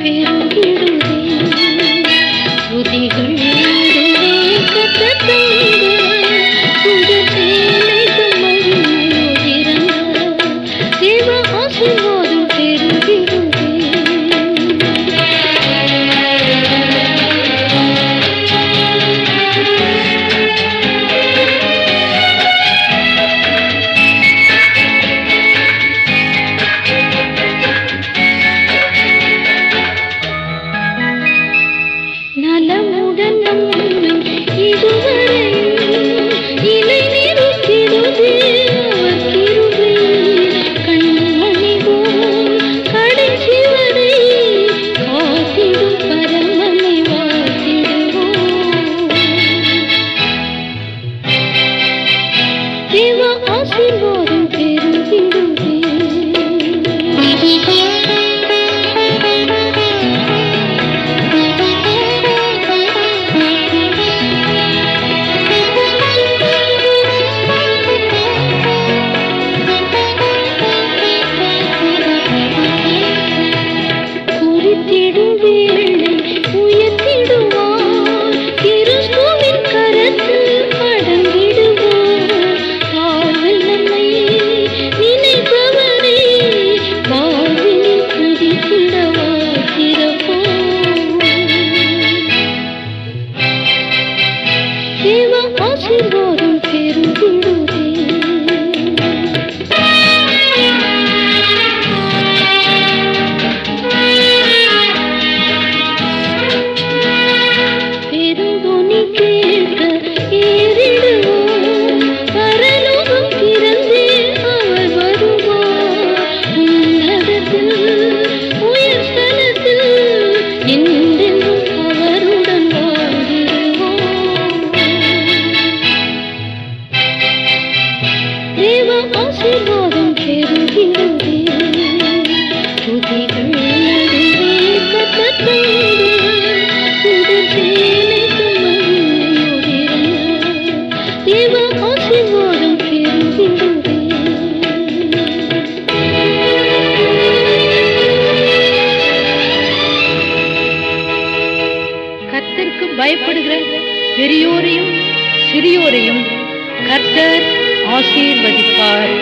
feel Rainbow. ಸಿಗುವುದು ஆசீர்வாதம் பெறுகிறது பயப்படுகிற பெரியோரையும் சிறியோரையும் கர்த்தர் ஆசீர்வதிப்பார்